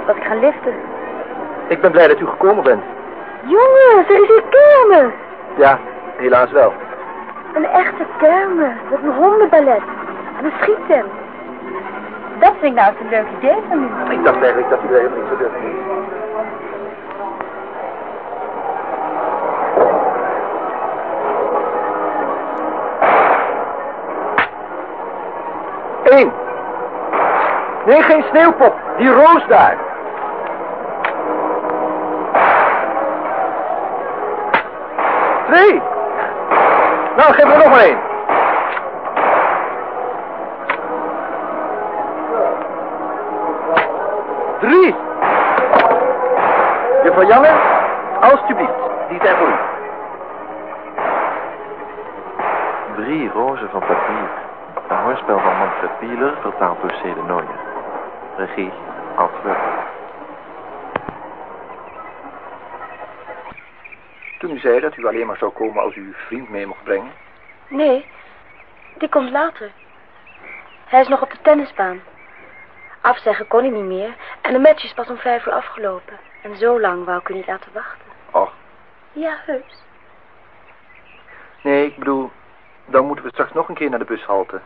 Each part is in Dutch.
was ik gaan liften. Ik ben blij dat u gekomen bent. Jongens, er is hier kermis. Ja, helaas wel. Een echte kermis. Met een hondenballet. En een schiettent. Dat vind ik nou een leuk idee van u. Ik dacht eigenlijk dat u er helemaal niet zo durfde. Eén. Nee, geen sneeuwpop. Die roos daar. Twee. Nou, geef er nog maar één. Drie. Juffrouw Janne, alstublieft. Die zijn voor u. Drie rozen van papier. Een hoorspel van Manfred Bieler, vertaald door C. de Nooijer. Regie, Hans Wurmer. Toen u zei dat u alleen maar zou komen als u uw vriend mee mocht brengen. Nee, die komt later. Hij is nog op de tennisbaan. Afzeggen kon hij niet meer en de match is pas om vijf uur afgelopen. En zo lang wou ik u niet laten wachten. Och, Ja, heus. nee, ik bedoel, dan moeten we straks nog een keer naar de bushalte.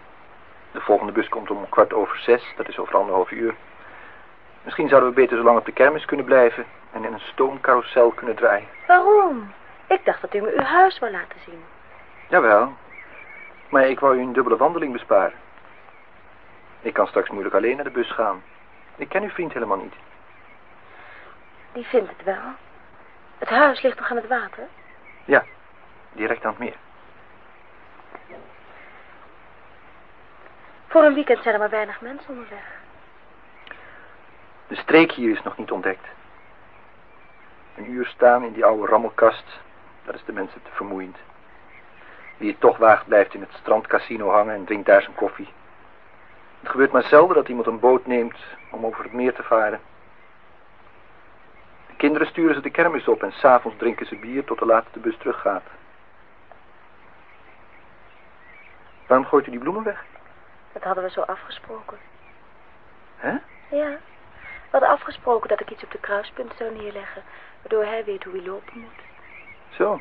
De volgende bus komt om kwart over zes, dat is over anderhalf uur. Misschien zouden we beter zo lang op de kermis kunnen blijven en in een stoomcarousel kunnen draaien. Waarom? Ik dacht dat u me uw huis wou laten zien. Jawel, maar ik wou u een dubbele wandeling besparen. Ik kan straks moeilijk alleen naar de bus gaan. Ik ken uw vriend helemaal niet. Die vindt het wel. Het huis ligt toch aan het water? Ja, direct aan het meer. Voor een weekend zijn er maar weinig mensen onderweg. De streek hier is nog niet ontdekt. Een uur staan in die oude rammelkast, dat is de mensen te vermoeiend. Wie het toch waagt, blijft in het strandcasino hangen en drinkt daar zijn koffie. Het gebeurt maar zelden dat iemand een boot neemt om over het meer te varen. De kinderen sturen ze de kermis op en s'avonds drinken ze bier tot de laatste bus teruggaat. Waarom gooit u die bloemen weg? Dat hadden we zo afgesproken. Hè? Ja. We hadden afgesproken dat ik iets op de kruispunt zou neerleggen, waardoor hij weet hoe hij lopen moet. Zo.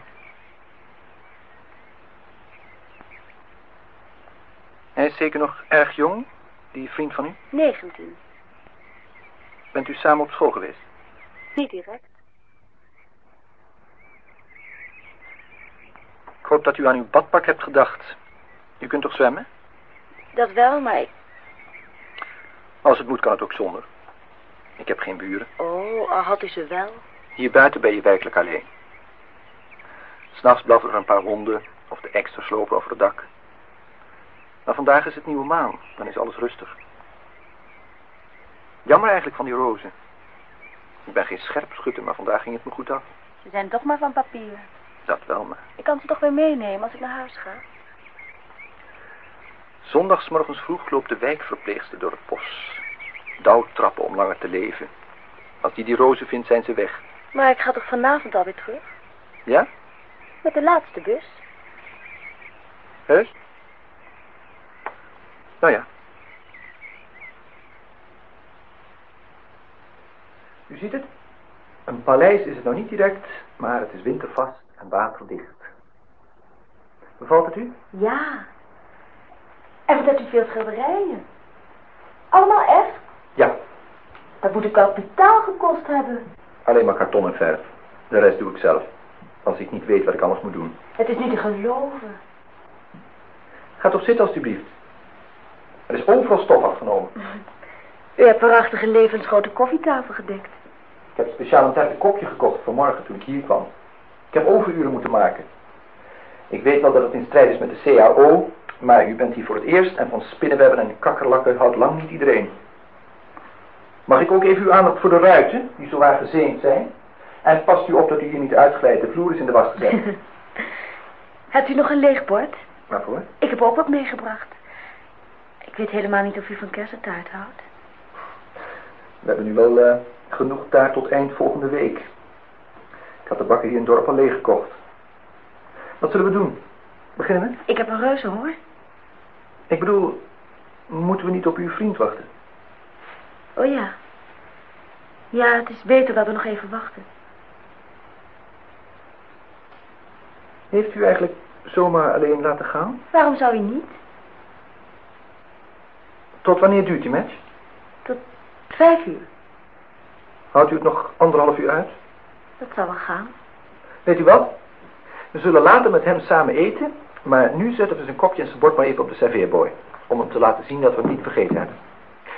Hij is zeker nog erg jong, die vriend van u? 19. Bent u samen op school geweest? Niet direct. Ik hoop dat u aan uw badpak hebt gedacht. U kunt toch zwemmen? Dat wel, maar ik... Als het moet kan het ook zonder. Ik heb geen buren. Oh, al had u ze wel. Hier buiten ben je werkelijk alleen. S'nachts blaffen er een paar honden of de extra slopen over het dak. Maar vandaag is het nieuwe maan, dan is alles rustig. Jammer eigenlijk van die rozen. Ik ben geen scherpschutter, maar vandaag ging het me goed af. Ze zijn toch maar van papier. Dat wel, maar... Ik kan ze toch weer meenemen als ik naar huis ga. Zondagsmorgens vroeg loopt de wijkverpleegster door het bos. Dauwtrappen om langer te leven. Als die die rozen vindt, zijn ze weg. Maar ik ga toch vanavond alweer terug? Ja? Met de laatste bus. Heus? Nou ja. U ziet het? Een paleis is het nou niet direct, maar het is wintervast en waterdicht. Bevalt het u? Ja. En wat hebt u veel schilderijen? Allemaal echt? Ja, Dat moet een kapitaal gekost hebben. alleen maar karton en verf. De rest doe ik zelf. Als ik niet weet wat ik anders moet doen. Het is niet te geloven. Ga toch zitten alstublieft. Er is overal stof afgenomen. U hebt waarachtig een levensgrote koffietafel gedekt. Ik heb speciaal een tijd kopje gekocht voor morgen toen ik hier kwam. Ik heb overuren moeten maken. Ik weet wel dat het in strijd is met de CAO, maar u bent hier voor het eerst en van spinnenwebben en kakkerlakken houdt lang niet iedereen. Mag ik ook even uw aandacht voor de ruiten, die zowaar gezeemd zijn? En past u op dat u hier niet uitglijdt, de vloer is in de was gezet. Hebt u nog een leeg bord? Waarvoor? Ik heb ook wat meegebracht. Ik weet helemaal niet of u van kersentaart houdt. We hebben nu wel eh, genoeg taart tot eind volgende week. Ik had de bakker hier in het dorp al leeg gekocht. Wat zullen we doen? Beginnen? Ik heb een reuze hoor. Ik bedoel, Moeten we niet op uw vriend wachten? Oh ja. Ja, het is beter dat we nog even wachten. Heeft u eigenlijk zomaar alleen laten gaan? Waarom zou u niet? Tot wanneer duurt die match? Tot vijf uur. Houdt u het nog anderhalf uur uit? Dat zal wel gaan. Weet u wat? We zullen later met hem samen eten, maar nu zetten we zijn kopje en zijn bord maar even op de serveerboy. Om hem te laten zien dat we hem niet vergeten hebben.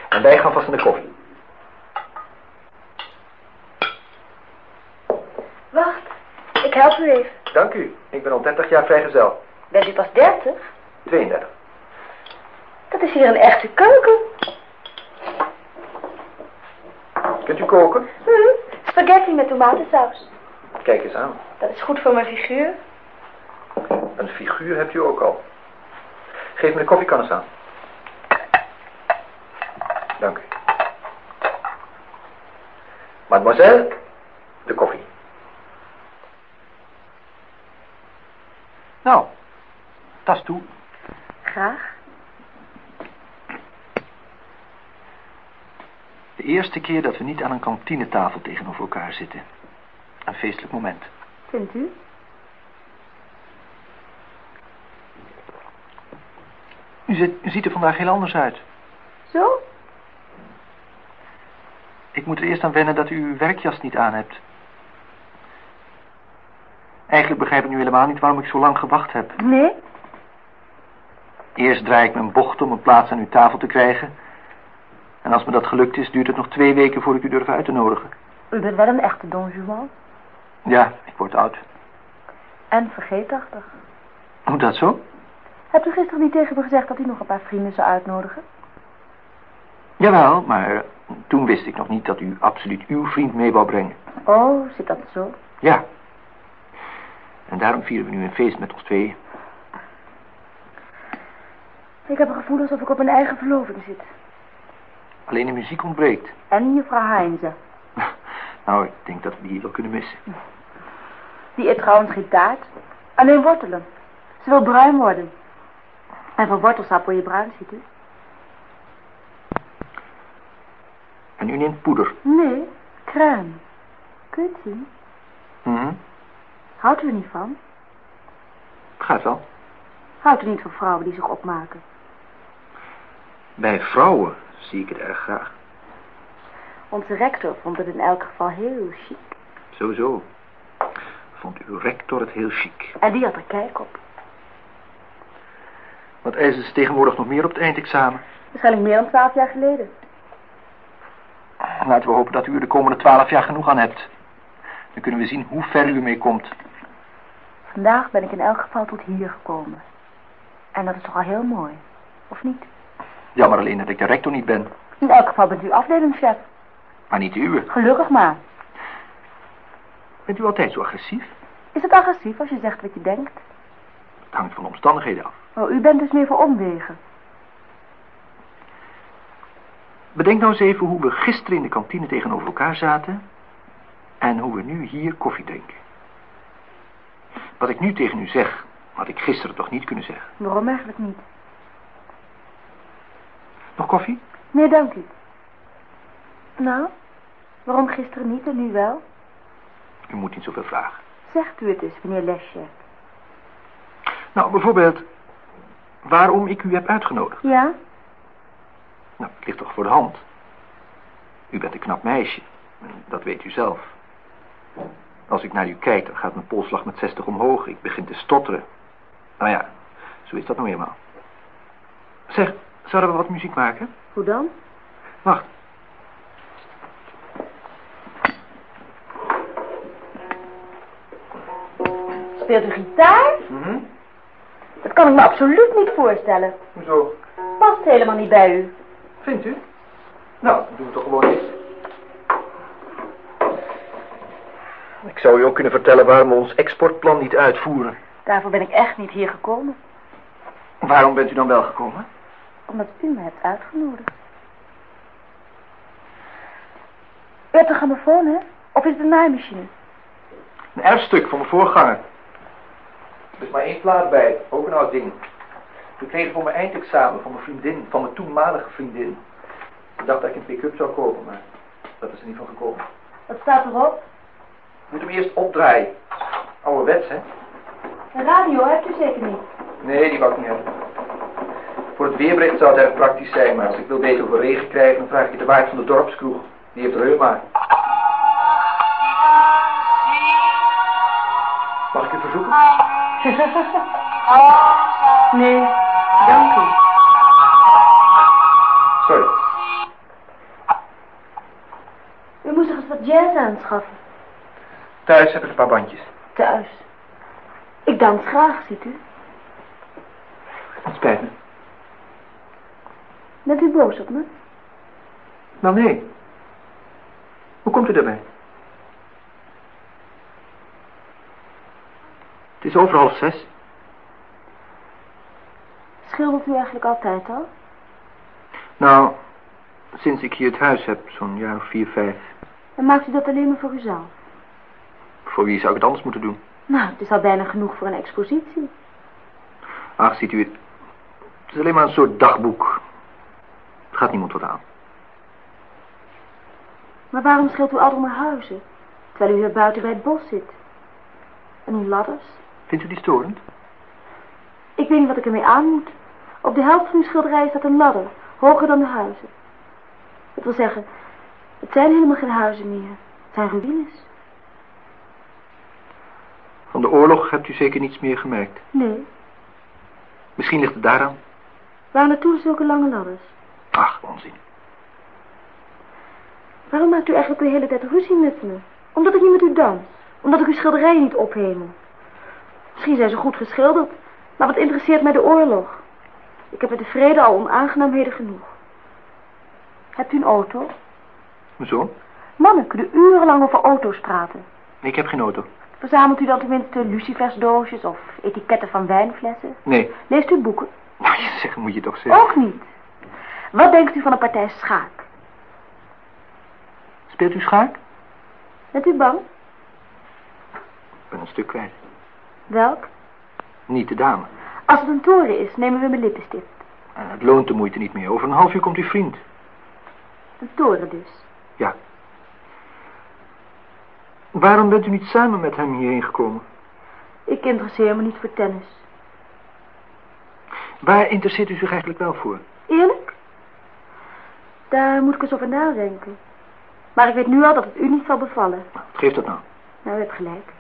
En wij gaan vast naar de koffie. Wacht, ik help u even. Dank u. Ik ben al 30 jaar vrijgezel. Bent u pas dertig? 32. Dat is hier een echte keuken. Kunt u koken? Hm, spaghetti met tomatensaus. Kijk eens aan. Dat is goed voor mijn figuur. Een figuur hebt u ook al. Geef me de koffiekan eens aan. Dank u. Mademoiselle, de koffie. Nou, tas toe. Graag. De eerste keer dat we niet aan een kantinetafel tegenover elkaar zitten. Een feestelijk moment. Vindt u? U, zit, u ziet er vandaag heel anders uit. Zo? Ik moet er eerst aan wennen dat u uw werkjas niet aan hebt. Eigenlijk begrijp ik nu helemaal niet waarom ik zo lang gewacht heb. Nee? Eerst draai ik mijn bocht om een plaats aan uw tafel te krijgen. En als me dat gelukt is, duurt het nog twee weken voordat ik u durf uit te nodigen. U bent wel een echte Don Juan. Ja, ik word oud. En vergeetachtig. Hoe dat zo? Hebt u gisteren niet tegen me gezegd dat u nog een paar vrienden zou uitnodigen? Jawel, maar toen wist ik nog niet dat u absoluut uw vriend mee wou brengen. Oh, zit dat zo? Ja. En daarom vieren we nu een feest met ons tweeën. Ik heb een gevoel alsof ik op mijn eigen verloving zit. Alleen de muziek ontbreekt. En juffrouw Heinze. Nou, ik denk dat we die hier wel kunnen missen. Die eet trouwens geen taart. Alleen wortelen. Ze wil bruin worden. En van wortelsap word je bruin, ziet u? En u neemt poeder. Nee, crème. Kun je het zien? Mhm. Houdt u er niet van? Gaat wel. Houdt u niet van vrouwen die zich opmaken? Bij vrouwen zie ik het erg graag. Onze rector vond het in elk geval heel chic. Zo. Vond uw rector het heel chic. En die had er kijk op. Wat eisen ze tegenwoordig nog meer op het eindexamen? Waarschijnlijk meer dan twaalf jaar geleden. Laten we hopen dat u er de komende twaalf jaar genoeg aan hebt. Dan kunnen we zien hoe ver u ermee komt. Vandaag ben ik in elk geval tot hier gekomen. En dat is toch al heel mooi, of niet? Jammer alleen dat ik de rector niet ben. In elk geval bent u afdelingschef. Maar niet de uwe. Gelukkig maar. Bent u altijd zo agressief? Is het agressief als je zegt wat je denkt? Het hangt van de omstandigheden af. Oh, u bent dus meer voor omwegen. Bedenk nou eens even hoe we gisteren in de kantine tegenover elkaar zaten... en hoe we nu hier koffie drinken. Wat ik nu tegen u zeg, had ik gisteren toch niet kunnen zeggen. Waarom eigenlijk niet? Nog koffie? Nee, dank u. Nou, waarom gisteren niet en nu wel? U moet niet zoveel vragen. Zegt u het eens, meneer Lesje. Nou, bijvoorbeeld... waarom ik u heb uitgenodigd. Ja? Nou, het ligt toch voor de hand. U bent een knap meisje. Dat weet u zelf. Als ik naar u kijk, dan gaat mijn polsslag met 60 omhoog. Ik begin te stotteren. Nou ja, zo is dat nou eenmaal. Zeg, zouden we wat muziek maken? Hoe dan? Wacht. Speelt u gitaar? Mhm. Dat kan ik me absoluut niet voorstellen. Hoezo? Past helemaal niet bij u. Vindt u? Nou, doen we toch gewoon eens. Ik zou u ook kunnen vertellen waarom we ons exportplan niet uitvoeren. Daarvoor ben ik echt niet hier gekomen. Waarom bent u dan wel gekomen? Omdat u me hebt uitgenodigd. U hebt een grammofoon, hè? Of is het een naaimachine? Een erfstuk van mijn voorganger. Er is maar één plaat bij, ook een oud ding. Ik kreeg voor mijn eindexamen van mijn vriendin, van mijn toenmalige vriendin. Ik dacht dat ik een pick-up zou kopen, maar dat is er niet van gekomen. Wat staat erop? Moet hem eerst opdraaien. Ouderwets, hè? Een radio hebt u zeker niet. Nee, die wou ik niet hebben. Voor het weerbericht zou het erg praktisch zijn, maar als ik wil weten of we regen krijgen, dan vraag ik de waard van de dorpskroeg. Die heeft reuma. Mag ik u verzoeken? nee, dank u. Sorry. U moest toch eens wat jazz aanschaffen. Thuis heb ik een paar bandjes. Thuis. Ik dans graag, ziet u. Het spijt me. Bent u boos op me? Nou, nee. Hoe komt u daarbij? Het is over half zes. Schildert u eigenlijk altijd al? Nou, sinds ik hier het huis heb, zo'n jaar of vier, vijf. En maakt u dat alleen maar voor uzelf? Voor wie zou ik het anders moeten doen? Nou, het is al bijna genoeg voor een expositie. Ach, ziet u het. Het is alleen maar een soort dagboek. Het gaat niemand wat aan. Maar waarom scheelt u altijd maar huizen? Terwijl u hier buiten bij het bos zit. En uw ladders? Vindt u die storend? Ik weet niet wat ik ermee aan moet. Op de helft van uw schilderij staat een ladder, hoger dan de huizen. Dat wil zeggen, het zijn helemaal geen huizen meer. Het zijn ruïnes. Van de oorlog hebt u zeker niets meer gemerkt. Nee, Misschien ligt het daaraan. waar naartoe zulke lange ladders? Ach, onzin. Waarom maakt u eigenlijk de hele tijd ruzie met me? Omdat ik niet met u dans. Omdat ik uw schilderijen niet ophemel. Misschien zijn ze goed geschilderd, maar wat interesseert mij de oorlog? Ik heb met de vrede al onaangenaamheden genoeg. Hebt u een auto? Zo? Mannen kunnen urenlang over auto's praten. Ik heb geen auto. Verzamelt u dan tenminste lucifersdoosjes of etiketten van wijnflessen? Nee. Leest u boeken? Nou, je zeggen moet je toch zeggen. Ook niet. Wat denkt u van een partij schaak? Speelt u schaak? Bent u bang? Ik ben een stuk kwijt. Welk? Niet de dame. Als het een toren is, nemen we mijn lippenstift. En het loont de moeite niet meer. Over een half uur komt uw vriend. Een toren dus. Ja. Waarom bent u niet samen met hem hierheen gekomen? Ik interesseer me niet voor tennis. Waar interesseert u zich eigenlijk wel voor? Eerlijk? Daar moet ik eens over nadenken. Maar ik weet nu al dat het u niet zal bevallen. Wat geeft dat nou? Nou, u hebt gelijk.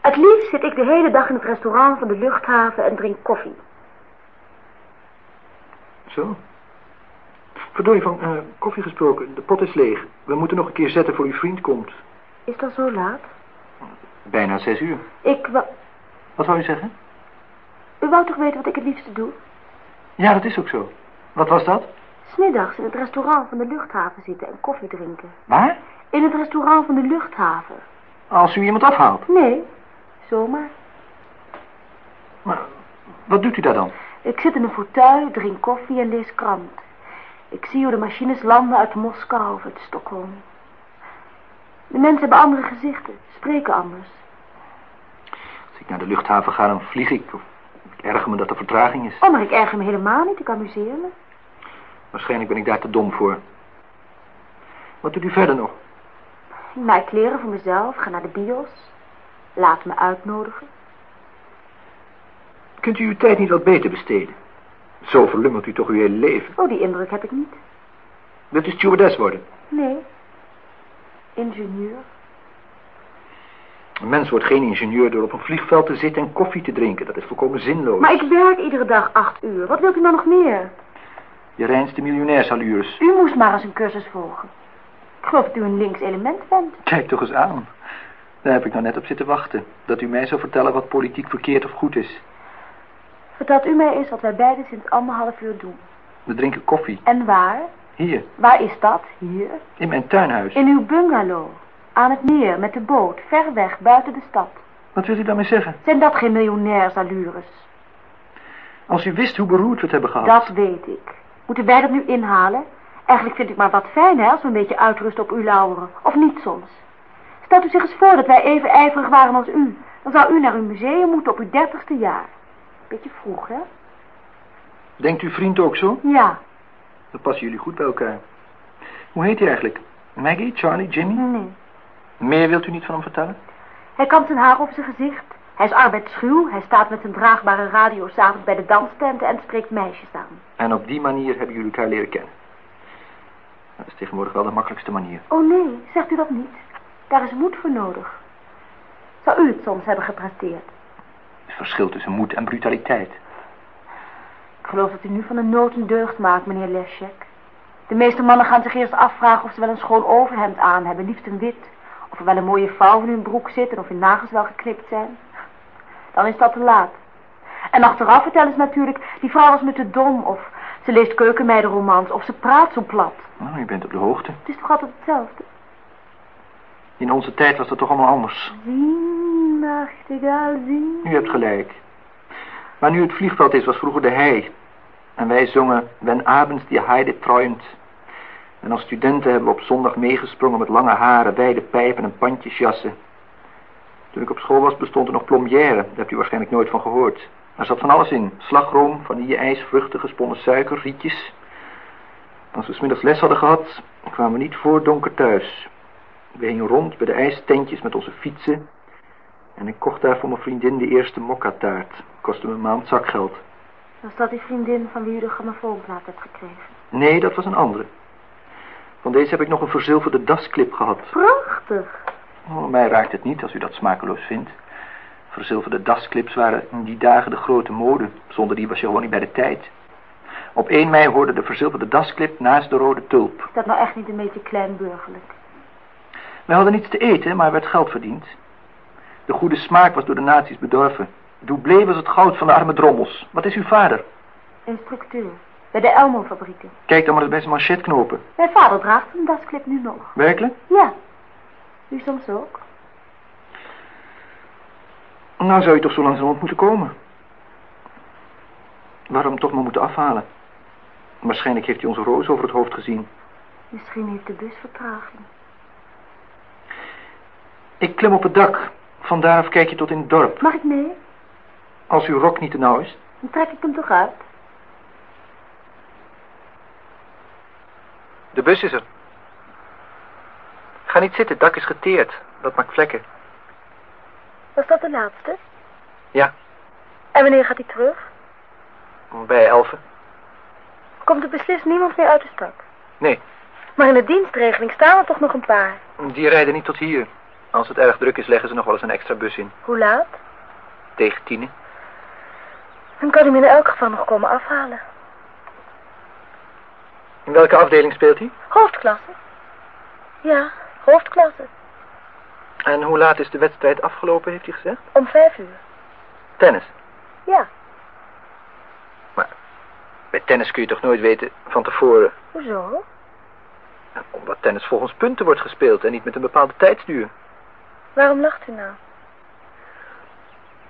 Het liefst zit ik de hele dag in het restaurant van de luchthaven en drink koffie. Zo. Verdorie, van eh, koffie gesproken. De pot is leeg. We moeten nog een keer zetten voor uw vriend komt. Is dat zo laat? Bijna zes uur. Ik wou... Wat wou u zeggen? U wou toch weten wat ik het liefste doe? Ja, dat is ook zo. Wat was dat? Smiddags in het restaurant van de luchthaven zitten en koffie drinken. Waar? In het restaurant van de luchthaven. Als u iemand afhaalt. Nee, zomaar. Maar wat doet u daar dan? Ik zit in een fauteuil, drink koffie en lees krant. Ik zie hoe de machines landen uit Moskou of uit Stockholm. De mensen hebben andere gezichten, spreken anders. Als ik naar de luchthaven ga, dan vlieg ik. Of ik erger me dat er vertraging is. Oh, maar ik erger me helemaal niet, ik amuseer me. Waarschijnlijk ben ik daar te dom voor. Wat doet u verder nog? Ik maak kleren voor mezelf, ga naar de bios. Laat me uitnodigen. Kunt u uw tijd niet wat beter besteden? Zo verlummelt u toch uw hele leven. Oh, die indruk heb ik niet. Wilt u stewardess worden? Nee. Ingenieur. Een mens wordt geen ingenieur door op een vliegveld te zitten en koffie te drinken. Dat is volkomen zinloos. Maar ik werk iedere dag acht uur. Wat wilt u nou nog meer? Je reinste miljonairsallures. U moest maar eens een cursus volgen. Ik geloof dat u een links element bent. Kijk toch eens aan. Daar heb ik nou net op zitten wachten. Dat u mij zou vertellen wat politiek verkeerd of goed is. Vertelt u mij eens wat wij beiden sinds anderhalf uur doen. We drinken koffie. En waar? Hier, Waar is dat? Hier? in mijn tuinhuis. In uw bungalow. Aan het meer, met de boot, ver weg, buiten de stad. Wat wilt u daarmee zeggen? Zijn dat geen miljonairsallures? Als u wist hoe beroerd we het hebben gehad. Dat weet ik. Moeten wij dat nu inhalen? Eigenlijk vind ik maar wat fijn, hè, als we een beetje uitrusten op uw lauweren. Of niet soms. Stelt u zich eens voor dat wij even ijverig waren als u. Dan zou u naar uw museum moeten op uw dertigste jaar. Beetje vroeg, hè? Denkt uw vriend ook zo? Ja. Dan passen jullie goed bij elkaar. Hoe heet hij eigenlijk? Maggie, Charlie, Jimmy? Nee. Meer wilt u niet van hem vertellen? Hij kampt zijn haar op zijn gezicht. Hij is arbeidsschuw. Hij staat met zijn draagbare radio s'avonds bij de danstenten en spreekt meisjes aan. En op die manier hebben jullie elkaar leren kennen. Dat is tegenwoordig wel de makkelijkste manier. Oh nee, zegt u dat niet. Daar is moed voor nodig. Zou u het soms hebben gepresteerd? Het verschil tussen moed en brutaliteit. Ik geloof dat u nu van een nood een deugd maakt, meneer Leschek. De meeste mannen gaan zich eerst afvragen of ze wel een schoon overhemd aan hebben, liefst een wit. Of er wel een mooie vouw in hun broek zit en of hun nagels wel geknipt zijn. Dan is dat te laat. En achteraf vertellen ze natuurlijk, die vrouw was me te dom, of ze leest keukenmeidenromans, of ze praat zo plat. Nou, u bent op de hoogte. Het is toch altijd hetzelfde? In onze tijd was dat toch allemaal anders. Zien, nachtegaal, zien. U hebt gelijk. Maar nu het vliegveld is, was vroeger de hei. En wij zongen Wenn abends die Heide träumt. En als studenten hebben we op zondag meegesprongen met lange haren, wijde pijpen en pandjesjassen. Toen ik op school was bestond er nog plombière, daar hebt u waarschijnlijk nooit van gehoord. Er zat van alles in, slagroom, vanille-ijs, vruchten, gesponnen suiker, rietjes. Als we smiddags les hadden gehad, kwamen we niet voor donker thuis. We hingen rond bij de ijstentjes met onze fietsen. En ik kocht daar voor mijn vriendin de eerste mokkataart. Kostte me een maand zakgeld. Was dat die vriendin van wie u de grammofoonplaat hebt gekregen? Nee, dat was een andere. Van deze heb ik nog een verzilverde dasklip gehad. Prachtig. Oh, mij raakt het niet als u dat smakeloos vindt. Verzilverde dasklips waren in die dagen de grote mode. Zonder die was je gewoon niet bij de tijd. Op 1 mei hoorde de verzilverde dasklip naast de rode tulp. Is dat nou echt niet een beetje kleinburgerlijk? We hadden niets te eten, maar er werd geld verdiend. De goede smaak was door de nazi's bedorven. Doublé was het goud van de arme drommels. Wat is uw vader? Instructeur. Bij de Elmo-fabrieken. Kijk dan maar eens bij zijn manchetknopen. Mijn vader draagt een dasklip nu nog. Werkelijk? Ja. U soms ook. Nou zou je toch zo langzamerhand moeten komen. Waarom toch maar moeten afhalen? Waarschijnlijk heeft hij onze roos over het hoofd gezien. Misschien heeft de bus vertraging. Ik klim op het dak. Vandaar kijk je tot in het dorp. Mag ik mee? Als uw rok niet te nauw is. Dan trek ik hem toch uit. De bus is er. Ga niet zitten, het dak is geteerd. Dat maakt vlekken. Was dat de laatste? Ja, En wanneer gaat hij terug? bij elfen. Komt er beslist niemand meer uit de stad? Nee, Maar in de dienstregeling staan er toch nog een paar. die rijden niet tot hier. Als het erg druk is, leggen ze nog wel eens een extra bus in. Hoe laat? Tegen tienen. Dan kan hij me in elk geval nog komen afhalen. In welke afdeling speelt hij? Hoofdklasse. Ja, hoofdklasse. En hoe laat is de wedstrijd afgelopen, heeft hij gezegd? Om vijf uur. Tennis. Ja, Bij tennis kun je toch nooit weten van tevoren. hoezo? Omdat tennis volgens punten wordt gespeeld en niet met een bepaalde tijdsduur. Waarom lacht u nou?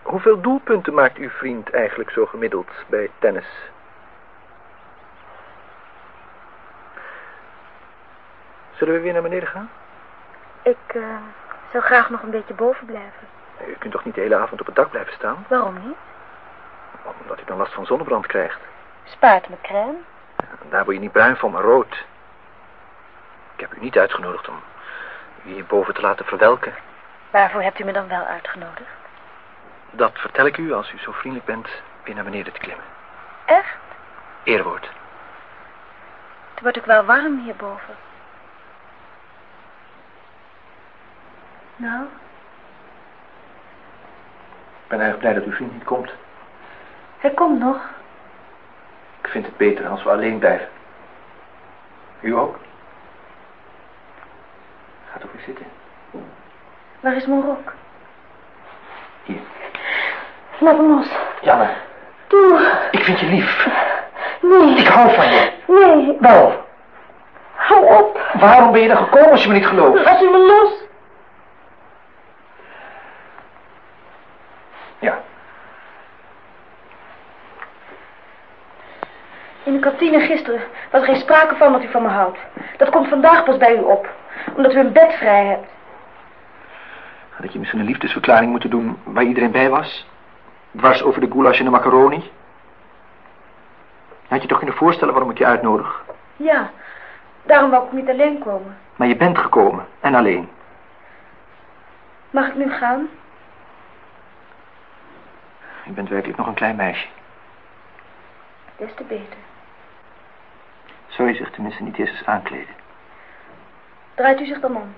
Hoeveel doelpunten maakt uw vriend eigenlijk zo gemiddeld bij tennis? Zullen we weer naar beneden gaan? Ik eh, zou graag nog een beetje boven blijven. U kunt toch niet de hele avond op het dak blijven staan? Waarom niet? Omdat u dan last van zonnebrand krijgt. Spaart me crème. Daar word je niet bruin van, maar rood. Ik heb u niet uitgenodigd om u hierboven te laten verwelken. Waarvoor hebt u me dan wel uitgenodigd? Dat vertel ik u als u zo vriendelijk bent weer naar beneden te klimmen. Echt? Eerwoord. Het wordt ook wel warm hierboven. Nou, Ik ben erg blij dat uw vriend niet komt. hij komt nog. Ik vind het beter als we alleen blijven. U ook? Ga toch weer zitten. Waar is mijn rok? Hier. Laat hem los. Janne, Doe. ik vind je lief. Nee. Ik hou van je. Nee. Wel, Hou op. waarom ben je er gekomen als je me niet gelooft? Laat u me los. Ja, In de kantine gisteren was er geen sprake van dat u van me houdt. Dat komt vandaag pas bij u op. Omdat u een bed vrij hebt. had je misschien een liefdesverklaring moeten doen waar iedereen bij was? Dwars over de goulash en de macaroni? Had je toch kunnen voorstellen waarom ik je uitnodig? Ja, daarom wou ik niet alleen komen. Maar je bent gekomen, en alleen. Mag ik nu gaan? Je bent werkelijk nog een klein meisje. Des te beter. Zou je zich tenminste niet eerst eens aankleden? Draait u zich dan om.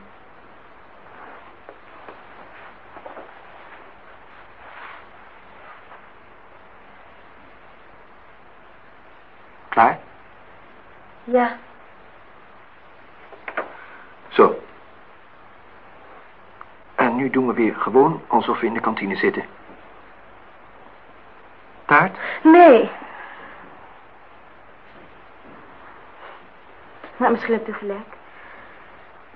Klaar? Ja, Zo. En nu doen we weer gewoon alsof we in de kantine zitten. Taart? nee. Maar misschien hebt u gelijk.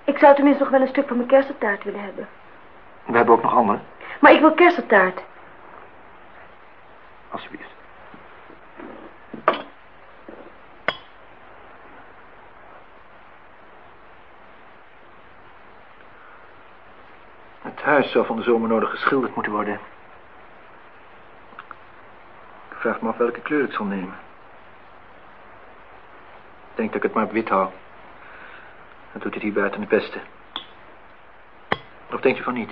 Ik zou tenminste nog wel een stuk van mijn kersentaart willen hebben. We hebben ook nog andere. Maar ik wil kersentaart. Alsjeblieft. Het huis zou van de zomer nodig geschilderd moeten worden. Ik vraag me af welke kleur ik zal nemen. Ik denk dat ik het maar wit hou. Dat doet het hier buiten het beste. Of denkt u van niet?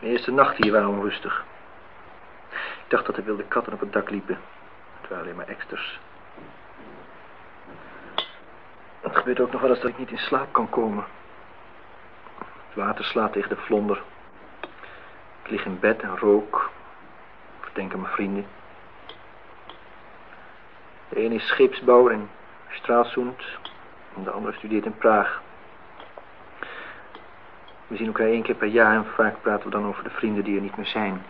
De eerste nacht hier waren onrustig. Ik dacht dat er wilde katten op het dak liepen. Het waren alleen maar eksters. Het gebeurt ook nog wel eens dat ik niet in slaap kan komen. Het water slaat tegen de vlonder. Ik lig in bed en rook. Ik denk aan mijn vrienden. De ene is scheepsbouwer in Straalsund. En de andere studeert in Praag. We zien elkaar één keer per jaar en vaak praten we dan over de vrienden die er niet meer zijn.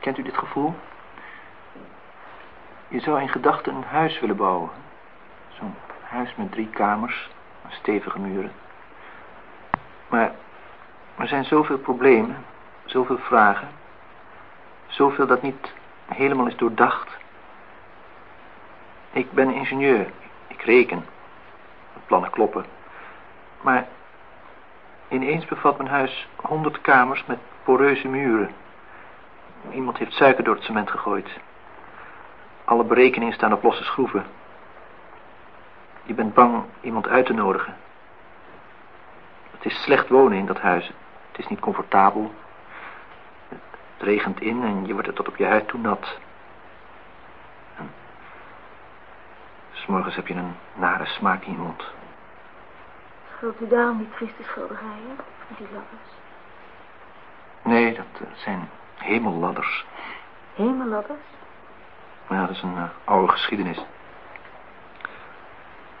Kent u dit gevoel? Je zou in gedachten een huis willen bouwen. Zo'n huis met drie kamers, stevige muren. Maar er zijn zoveel problemen, zoveel vragen. Zoveel dat niet helemaal is doordacht. Ik ben ingenieur. Ik reken. De plannen kloppen. Maar ineens bevat mijn huis honderd kamers met poreuze muren. Iemand heeft suiker door het cement gegooid. Alle berekeningen staan op losse schroeven. Je bent bang iemand uit te nodigen. Het is slecht wonen in dat huis. Het is niet comfortabel. Het regent in en je wordt er tot op je huid toe nat. En... S'morgens heb je een nare smaak in je mond. Schuld u daarom die trieste schilderijen? Met die ladders? Nee, dat eh, zijn hemelladders. Hemelladders? Ja, dat is een eh, oude geschiedenis.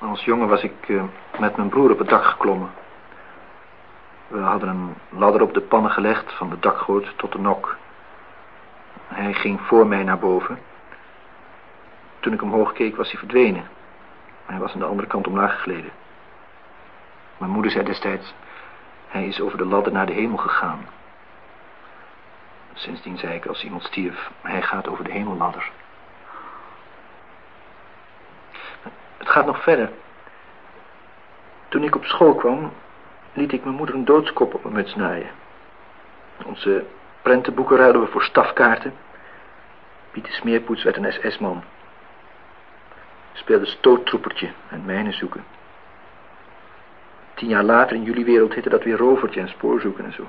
Als jongen was ik eh, met mijn broer op het dak geklommen. We hadden een ladder op de pannen gelegd, van de dakgoot tot de nok. Hij ging voor mij naar boven. Toen ik omhoog keek, was hij verdwenen. Hij was aan de andere kant omlaag gegleden. Mijn moeder zei destijds, hij is over de ladder naar de hemel gegaan. Sindsdien zei ik, als iemand stierf, hij gaat over de hemelladder. Het gaat nog verder. Toen ik op school kwam, liet ik mijn moeder een doodskop op mijn muts naaien. Onze prentenboeken ruilden we voor stafkaarten. Pieter Smeerpoets werd een SS-man. Speelde stoottroepertje en mijnen zoeken. Tien jaar later in jullie wereld heette dat weer rovertje en spoorzoeken en zo.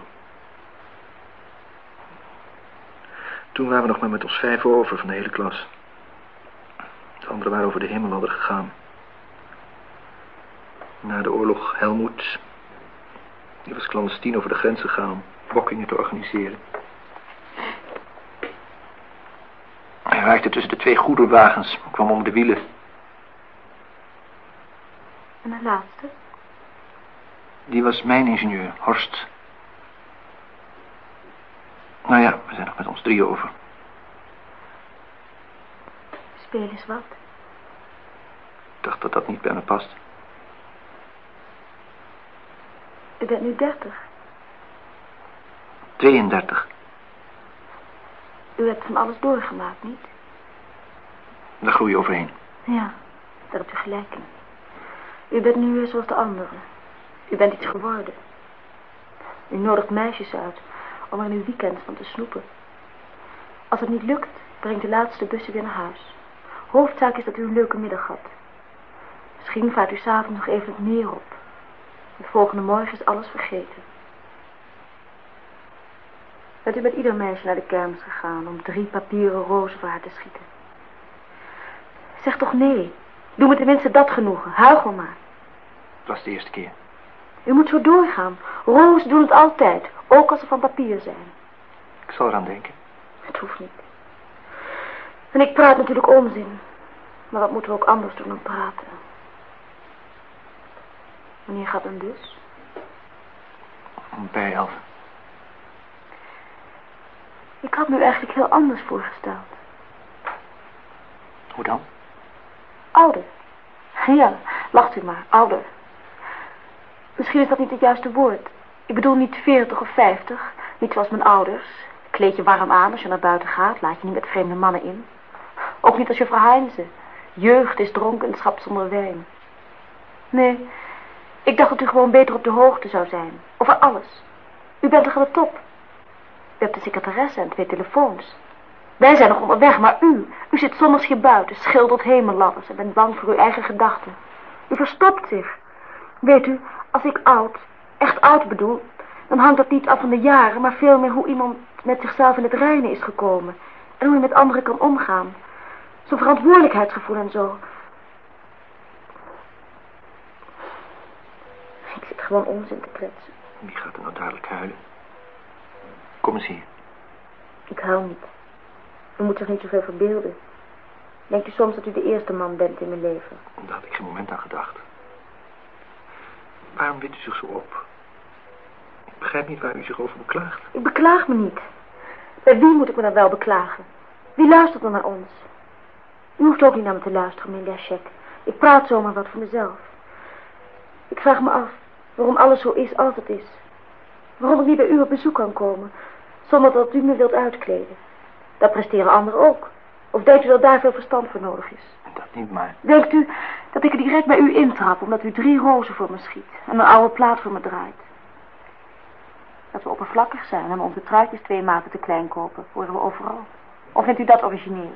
Toen waren we nog maar met ons vijf over van de hele klas. De anderen waren over de hemelladder gegaan. Na de oorlog Helmoet. Die was clandestien over de grens gegaan om bokkingen te organiseren. Hij raakte tussen de twee goederwagens, kwam om de wielen. En de laatste? Die was mijn ingenieur, Horst. Nou ja, we zijn nog met ons drie over. Speel eens wat. Ik dacht dat dat niet bij me past. U bent nu dertig. 32. U hebt van alles doorgemaakt, niet? Daar groei je overheen. Ja, daar hebt u gelijk in. U bent nu weer zoals de anderen. U bent iets geworden. U nodigt meisjes uit om er in uw weekend van te snoepen. Als het niet lukt, breng de laatste bussen weer naar huis. Hoofdzaak is dat u een leuke middag had. Misschien vaart u s'avonds nog even het meer op. De volgende morgen is alles vergeten. Bent u met ieder meisje naar de kermis gegaan om drie papieren rozen voor haar te schieten? Zeg toch nee. Doe me tenminste dat genoegen. Huigel maar. Het was de eerste keer. U moet zo doorgaan. Rozen doen het altijd, ook als ze van papier zijn. Ik zal eraan denken. Het hoeft niet. En ik praat natuurlijk onzin. Maar wat moeten we ook anders doen dan praten? Wanneer gaat een dus? Bij elf. Ik had me eigenlijk heel anders voorgesteld. Hoe dan? Ouder. Ja, lacht u maar, ouder. Misschien is dat niet het juiste woord. Ik bedoel niet veertig of vijftig, niet zoals mijn ouders. Kleed je warm aan als je naar buiten gaat, laat je niet met vreemde mannen in. Ook niet als je Heinze. Jeugd is dronkenschap zonder wijn. Nee, ik dacht dat u gewoon beter op de hoogte zou zijn. Over alles. U bent toch aan de top. U hebt de secretaresse en twee telefoons. Wij zijn nog onderweg, maar u, u zit zondags hier buiten, schildert hemelladders en bent bang voor uw eigen gedachten. U verstopt zich. Weet u, als ik oud, echt oud bedoel, dan hangt dat niet af van de jaren, maar veel meer hoe iemand met zichzelf in het reinen is gekomen. En hoe je met anderen kan omgaan. Zo'n verantwoordelijkheidsgevoel en zo. Ik zit gewoon onzin te kletsen. Wie gaat er nou dadelijk huilen? Kom eens hier. Ik huil niet. U moet zich niet zoveel verbeelden. Denkt u soms dat u de eerste man bent in mijn leven? Daar had ik geen moment aan gedacht. Waarom wint u zich zo op? Ik begrijp niet waar u zich over beklaagt. Ik beklaag me niet. Bij wie moet ik me dan wel beklagen? Wie luistert er naar ons? U hoeft ook niet naar me te luisteren, meneer Schek. Ik praat zomaar wat voor mezelf. Ik vraag me af waarom alles zo is als het is. Waarom ik niet bij u op bezoek kan komen, zonder dat u me wilt uitkleden. Dat presteren anderen ook. Of denkt u dat daar veel verstand voor nodig is? Dat niet maar. Denkt u dat ik er direct bij u intrap omdat u drie rozen voor me schiet en een oude plaat voor me draait? Dat we oppervlakkig zijn en onze truitjes twee maten te klein kopen, horen we overal. Of vindt u dat origineel?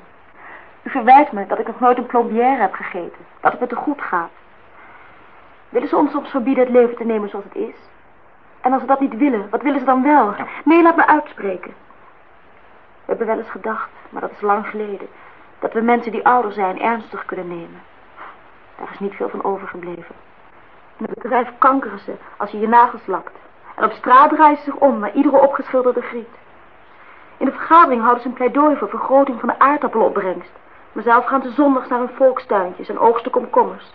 U verwijt me dat ik nog nooit een plombière heb gegeten, dat het me te goed gaat. Willen ze ons soms verbieden het leven te nemen zoals het is? En als ze dat niet willen, wat willen ze dan wel? Nee, laat me uitspreken. We hebben wel eens gedacht, maar dat is lang geleden, dat we mensen die ouder zijn ernstig kunnen nemen. Daar is niet veel van overgebleven. In het bedrijf kankeren ze als je je nagels lakt. En op straat draaien ze zich om naar iedere opgeschilderde griet. In de vergadering houden ze een pleidooi voor vergroting van de aardappelopbrengst. Maar zelf gaan ze zondags naar hun volkstuintjes en oogsten komkommers.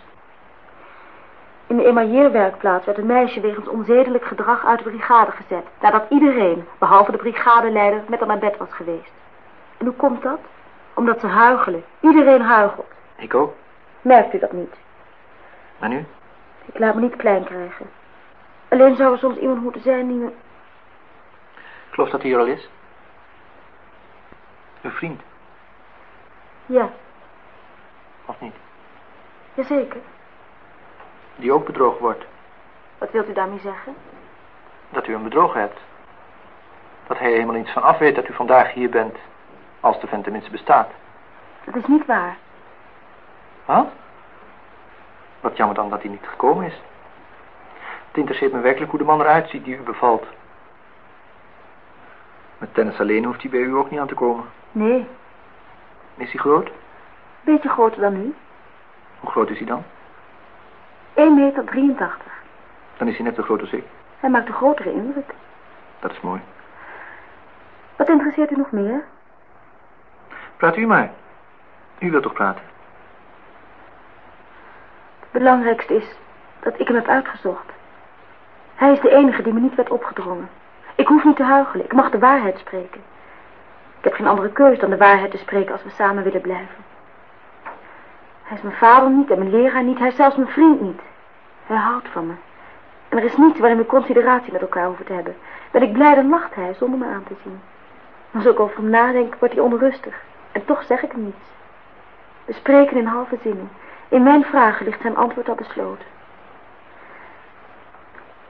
In de emailleerwerkplaats werd een meisje wegens onzedelijk gedrag uit de brigade gezet. Nadat iedereen, behalve de brigadeleider, met haar naar bed was geweest. En hoe komt dat? Omdat ze huigelen. Iedereen huigelt. Ik ook. Merkt u dat niet? Maar nu? Ik laat me niet klein krijgen. Alleen zou er soms iemand moeten zijn die me... Ik geloof dat hij hier al is. Uw vriend, Ja, of niet? jazeker. Die ook bedrogen wordt. Wat wilt u daarmee zeggen? Dat u hem bedrogen hebt. Dat hij helemaal niets van af weet dat u vandaag hier bent. Als de vent tenminste bestaat. Dat is niet waar. Wat? Wat jammer dan dat hij niet gekomen is. Het interesseert me werkelijk hoe de man eruit ziet die u bevalt. Met tennis alleen hoeft hij bij u ook niet aan te komen. Nee, Is hij groot? beetje groter dan u. Hoe groot is hij dan? 1 meter 83. Dan is hij net zo groot als ik. Hij maakt een grotere indruk. Dat is mooi. Wat interesseert u nog meer? Praat u maar. U wilt toch praten? Het belangrijkste is dat ik hem heb uitgezocht. Hij is de enige die me niet werd opgedrongen. Ik hoef niet te huichelen. Ik mag de waarheid spreken. Ik heb geen andere keus dan de waarheid te spreken als we samen willen blijven. Hij is mijn vader niet en mijn leraar niet. Hij is zelfs mijn vriend niet. Hij houdt van me. En er is niets waarin we consideratie met elkaar hoeven te hebben. Ben ik blij, dan lacht hij zonder me aan te zien. Als ik over hem nadenk, wordt hij onrustig. En toch zeg ik hem niets. We spreken in halve zinnen. In mijn vragen ligt zijn antwoord al besloten.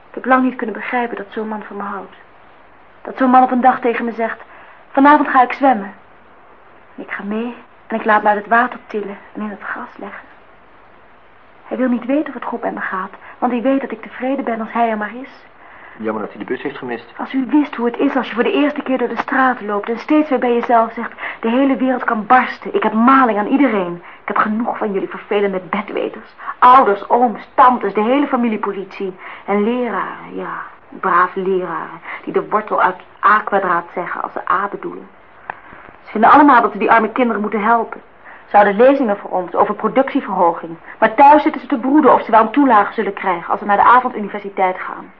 Ik heb lang niet kunnen begrijpen dat zo'n man van me houdt. Dat zo'n man op een dag tegen me zegt... Vanavond ga ik zwemmen. Ik ga mee en ik laat me uit het water tillen en in het gras leggen. Hij wil niet weten of het goed met me gaat, want hij weet dat ik tevreden ben als hij er maar is. Jammer dat hij de bus heeft gemist. Als u wist hoe het is als je voor de eerste keer door de straat loopt en steeds weer bij jezelf zegt, de hele wereld kan barsten. Ik heb maling aan iedereen. Ik heb genoeg van jullie vervelende bedweters. Ouders, ooms, tantes, de hele familiepolitie. En leraren, ja, brave leraren, die de wortel uit A kwadraat zeggen als ze A bedoelen. Vinden allemaal dat we die arme kinderen moeten helpen. Ze houden lezingen voor ons over productieverhoging. Maar thuis zitten ze te broeden of ze wel een toelage zullen krijgen als ze naar de avonduniversiteit gaan.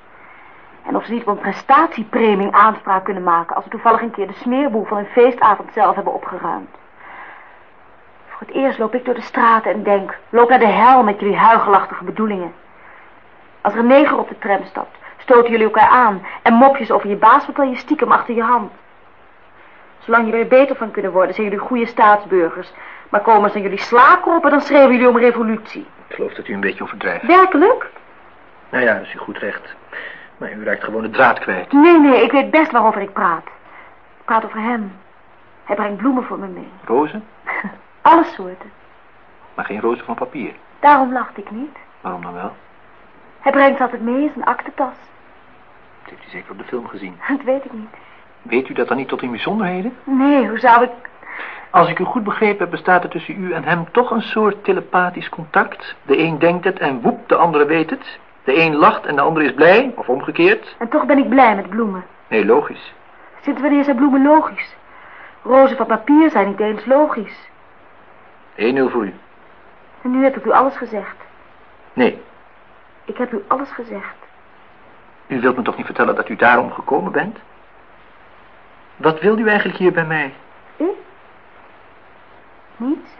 En of ze niet op een prestatiepreming aanspraak kunnen maken als ze toevallig een keer de smeerboel van hun feestavond zelf hebben opgeruimd. Voor het eerst loop ik door de straten en denk, loop naar de hel met jullie huigelachtige bedoelingen. Als er een neger op de tram stapt, stoten jullie elkaar aan en mopjes over je baas vertel je stiekem achter je hand. Zolang jullie er beter van kunnen worden, zijn jullie goede staatsburgers. Maar komen ze aan jullie slaakroppen, dan schreeuwen jullie om revolutie. Ik geloof dat u een beetje overdrijft. Werkelijk? Nou ja, dat is u goed recht. Maar u raakt gewoon de draad kwijt. Nee, nee, ik weet best waarover ik praat. Ik praat over hem. Hij brengt bloemen voor me mee. Rozen? Alle soorten. Maar geen rozen van papier. Daarom lachte ik niet. Waarom dan wel? Hij brengt altijd mee in zijn aktentas. Dat heeft u zeker op de film gezien. Dat weet ik niet. Weet u dat dan niet tot in bijzonderheden? Nee, hoe zou ik... Als ik u goed begrepen heb, bestaat er tussen u en hem toch een soort telepathisch contact. De een denkt het en woep, de andere weet het. De een lacht en de ander is blij, of omgekeerd. En toch ben ik blij met bloemen. Nee, logisch. Sinds wanneer zijn bloemen logisch? Rozen van papier zijn niet eens logisch. 1-0 voor u. En nu heb ik u alles gezegd. Nee, Ik heb u alles gezegd. u wilt me toch niet vertellen dat u daarom gekomen bent? Wat wilt u eigenlijk hier bij mij? Ik? Niets.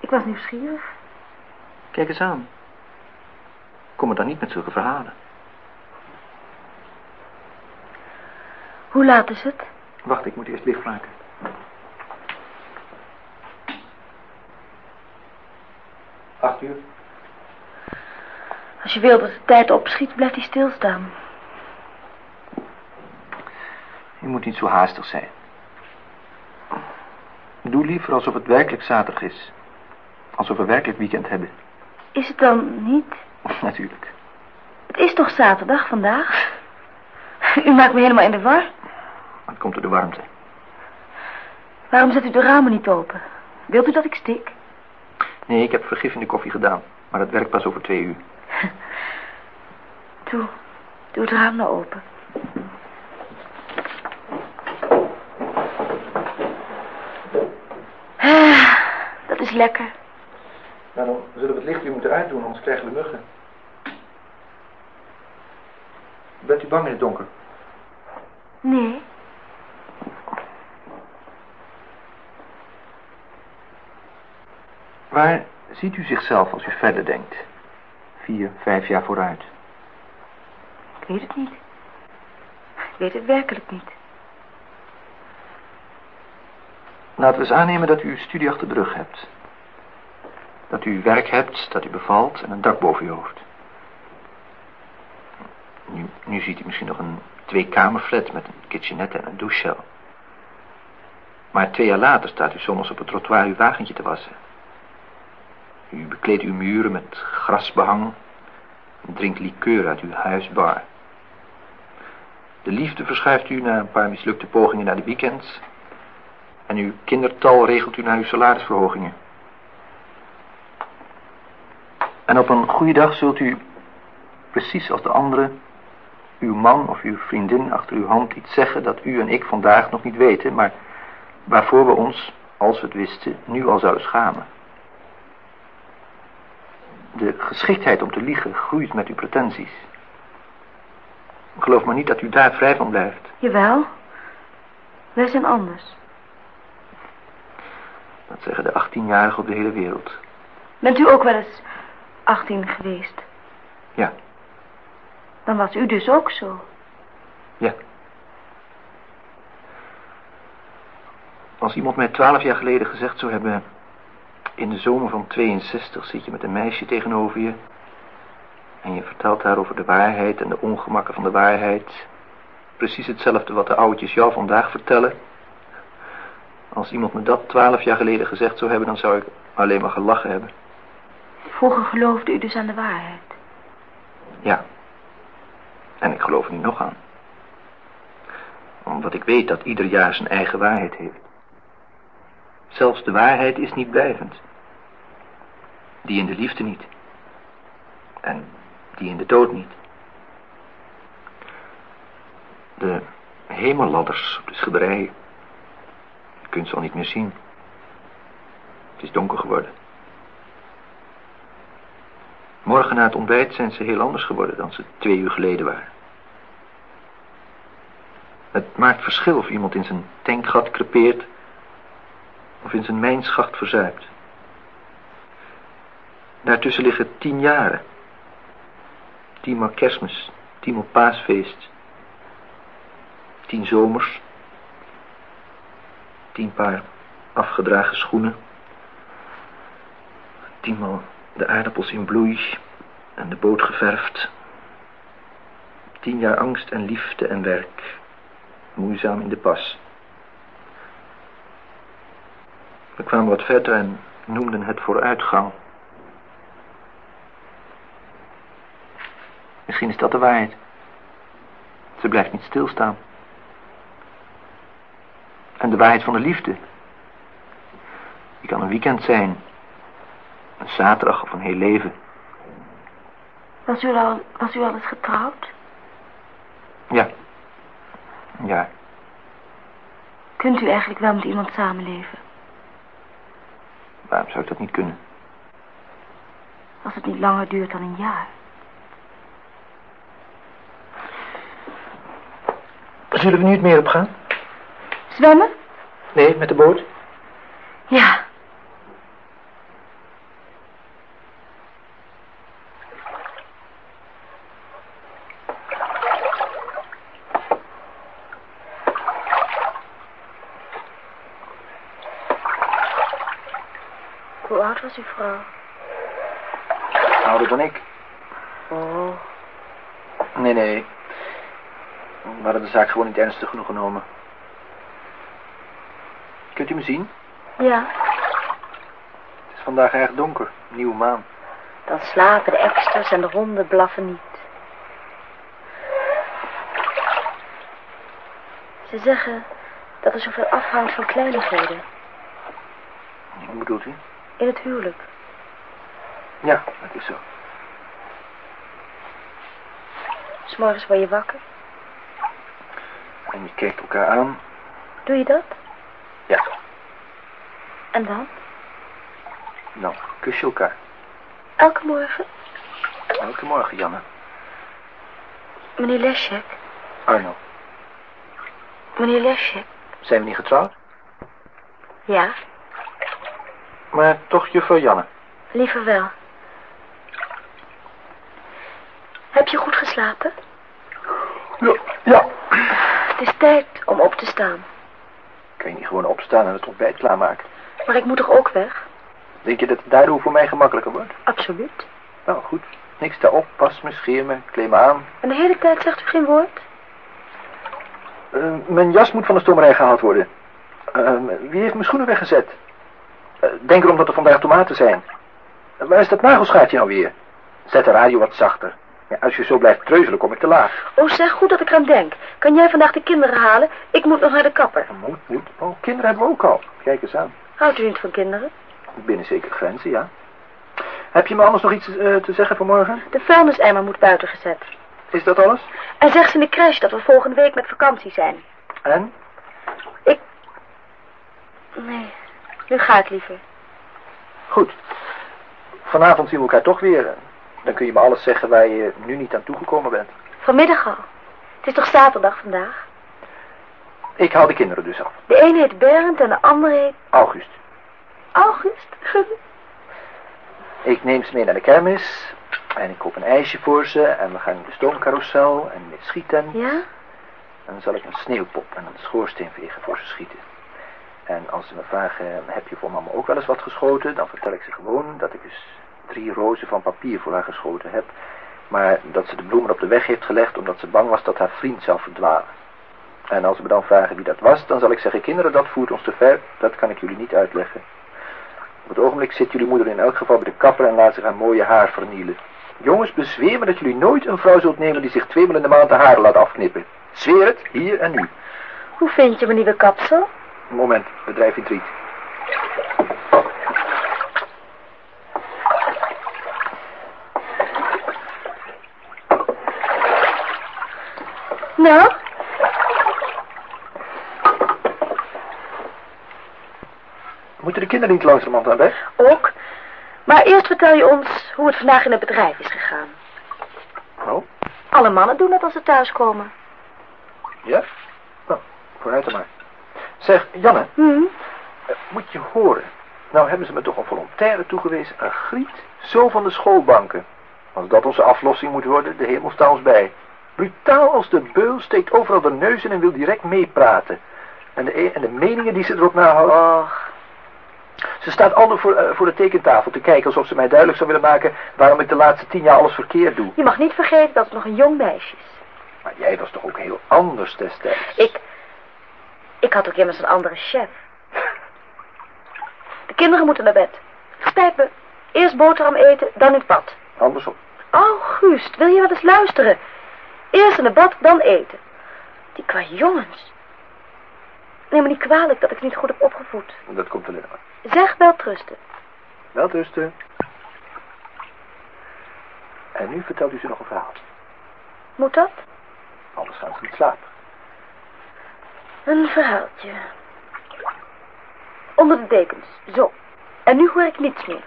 Ik was nieuwsgierig. Kijk eens aan. Kom er dan niet met zulke verhalen. Hoe laat is het? Wacht, ik moet eerst licht maken. Acht uur. Als je wil dat de tijd opschiet, blijft hij stilstaan. Je moet niet zo haastig zijn. Doe liever alsof het werkelijk zaterdag is. Alsof we werkelijk weekend hebben. Is het dan niet? Natuurlijk. Het is toch zaterdag vandaag? U maakt me helemaal in de war. Het komt door de warmte. Waarom zet u de ramen niet open? Wilt u dat ik stik? Nee, ik heb vergif in de koffie gedaan. Maar dat werkt pas over twee uur. Doe, doe het raam nou open. Ah, dat is lekker. Nou, dan zullen we het licht weer moeten uitdoen, anders krijgen we muggen. Bent u bang in het donker? Nee, Waar ziet u zichzelf als u verder denkt? Vier, vijf jaar vooruit. ik weet het niet. Ik weet het werkelijk niet. Laten we eens aannemen dat u uw studie achter de rug hebt. Dat u werk hebt, dat u bevalt en een dak boven uw hoofd. Nu, nu ziet u misschien nog een tweekamerflat met een kitchenette en een douchecel. Maar twee jaar later staat u soms op het trottoir uw wagentje te wassen. U bekleedt uw muren met grasbehang en drinkt likeur uit uw huisbar. De liefde verschuift u na een paar mislukte pogingen naar de weekends en uw kindertal regelt u naar uw salarisverhogingen. En op een goede dag zult u, precies als de anderen, uw man of uw vriendin achter uw hand iets zeggen dat u en ik vandaag nog niet weten, maar waarvoor we ons, als we het wisten, nu al zouden schamen. De geschiktheid om te liegen groeit met uw pretenties. Geloof maar niet dat u daar vrij van blijft. Jawel. Wij zijn anders. Dat zeggen de 18-jarigen op de hele wereld. Bent u ook wel eens 18 geweest? Ja, Dan was u dus ook zo. ja. Als iemand mij twaalf jaar geleden gezegd zou hebben... in de zomer van 62 zit je met een meisje tegenover je... en je vertelt haar over de waarheid en de ongemakken van de waarheid... precies hetzelfde wat de oudjes jou vandaag vertellen... Als iemand me dat twaalf jaar geleden gezegd zou hebben, dan zou ik alleen maar gelachen hebben. Vroeger geloofde u dus aan de waarheid. Ja. En ik geloof er nu nog aan. Omdat ik weet dat ieder jaar zijn eigen waarheid heeft. Zelfs de waarheid is niet blijvend. Die in de liefde niet. En die in de dood niet. De hemelladders op de schilderijen. Ze al niet meer zien. Het is donker geworden. Morgen na het ontbijt zijn ze heel anders geworden dan ze twee uur geleden waren. Het maakt verschil of iemand in zijn tankgat crepeert of in zijn mijnschacht verzuipt. Daartussen liggen tien jaren. Tienmaal kerstmis, tienmaal paasfeest. Tien zomers. Tien paar afgedragen schoenen. Tienmaal de aardappels in bloei en de boot geverfd. Tien jaar angst en liefde en werk. Moeizaam in de pas. We kwamen wat verder en noemden het vooruitgang. Misschien is dat de waarheid. Ze blijft niet stilstaan. En de waarheid van de liefde. Die kan een weekend zijn. Een zaterdag of een heel leven. Was u al, was u al eens getrouwd? Ja. Ja. Kunt u eigenlijk wel met iemand samenleven? Waarom zou ik dat niet kunnen? Als het niet langer duurt dan een jaar. Zullen we nu het meer op gaan? Zwemmen? Nee, met de boot. Ja. Hoe oud was uw vrouw? Ouder dan ik. Oh. Nee, nee. We hadden de zaak gewoon niet ernstig genoeg genomen. Kunt u me zien? Ja. Het is vandaag erg donker. Nieuwe maan. Dan slapen de eksters en de honden blaffen niet. Ze zeggen dat er zoveel afhangt van kleinigheden. Hoe bedoelt u? In het huwelijk. Ja, dat is zo. S'morgens word je wakker. En je kijkt elkaar aan. Doe je dat? En dan? Dan kus je elkaar. Elke morgen? Elke morgen, Janne. Meneer Leschek. Arno. Meneer Leschek. Zijn we niet getrouwd? Ja, Maar toch juffrouw Janne. liever wel. Heb je goed geslapen? Ja. ja. Het is tijd om op te staan. Kan je niet gewoon opstaan en het ontbijt klaarmaken? Maar ik moet toch ook weg? Denk je dat het daardoor voor mij gemakkelijker wordt? Absoluut. Nou, goed. Niks daarop. Pas me, scheer me, me aan. En de hele tijd zegt u geen woord? Eh, mijn jas moet van de stomerij gehaald worden. Eh, wie heeft mijn schoenen weggezet? Eh, denk erom dat er vandaag tomaten zijn. Waar is dat nagelschaartje nou weer? Zet de radio wat zachter. Ja, als je zo blijft treuzelen, kom ik te laag. Oh, zeg goed dat ik eraan denk. Kan jij vandaag de kinderen halen? Ik moet nog naar de kapper. Moet, moet. Oh, kinderen hebben we ook al. Kijk eens aan. Houdt u niet van kinderen? Binnen zekere grenzen, ja. Heb je me anders nog iets eh, te zeggen voor morgen? De vuilniseimer moet buiten gezet. Is dat alles? En zegt ze in de crash dat we volgende week met vakantie zijn. En? Nee, nu ga ik liever. Goed. Vanavond zien we elkaar toch weer. Dan kun je me alles zeggen waar je nu niet aan toegekomen bent. Vanmiddag al. Het is toch zaterdag vandaag? Ik haal de kinderen dus af. De een heet Berend en de ander heet August. August. Ik neem ze mee naar de kermis. En ik koop een ijsje voor ze. En we gaan in de stoomcarousel en met schieten. ja? En dan zal ik een sneeuwpop en een schoorsteenveger voor ze schieten. En als ze me vragen, heb je voor mama ook wel eens wat geschoten? Dan vertel ik ze gewoon dat ik dus drie rozen van papier voor haar geschoten heb. Maar dat ze de bloemen op de weg heeft gelegd omdat ze bang was dat haar vriend zou verdwalen. En als ze me dan vragen wie dat was, dan zal ik zeggen, kinderen, dat voert ons te ver. Dat kan ik jullie niet uitleggen. Op het ogenblik zit jullie moeder in elk geval bij de kapper en laat zich haar mooie haar vernielen. Jongens, bezweer me dat jullie nooit een vrouw zult nemen die zich tweemaal in de maand de haren laat afknippen. Zweer het, hier en nu. Hoe vind je mijn nieuwe kapsel? Moment, bedrijf in triet. Nou? Moeten de kinderen niet langzamerhand aan weg? Ook. Maar eerst vertel je ons hoe het vandaag in het bedrijf is gegaan. Oh, Alle mannen doen het als ze thuiskomen. ja? Nou, vooruit dan maar. Zeg, Janne, Hm? eh, moet je horen. Nou hebben ze me toch een volontaire toegewezen aan Griet, zo van de schoolbanken. Als dat onze aflossing moet worden, de hemel sta ons bij. Brutaal als de beul steekt overal de neus in en wil direct meepraten. En de, e- en de meningen die ze erop nahouden. Och, Ze staat al voor, eh, voor de tekentafel te kijken alsof ze mij duidelijk zou willen maken waarom ik de laatste tien jaar alles verkeerd doe. je mag niet vergeten dat het nog een jong meisje is. Maar jij was toch ook heel anders destijds? Ik... Ik had ook immers een andere chef. De kinderen moeten naar bed. Spijt me. Eerst boterham eten, dan in het bad. Andersom. Oh, Guust, wil je wel eens luisteren? Eerst in het bad, dan eten. Die qua jongens. Neem me niet kwalijk dat ik niet goed heb opgevoed. Dat komt alleen maar. Zeg wel trusten. Wel rusten. En nu vertelt u ze nog een verhaal. Moet dat? Anders gaan ze niet slapen. Een verhaaltje. Onder de dekens, zo. En nu hoor ik niets meer.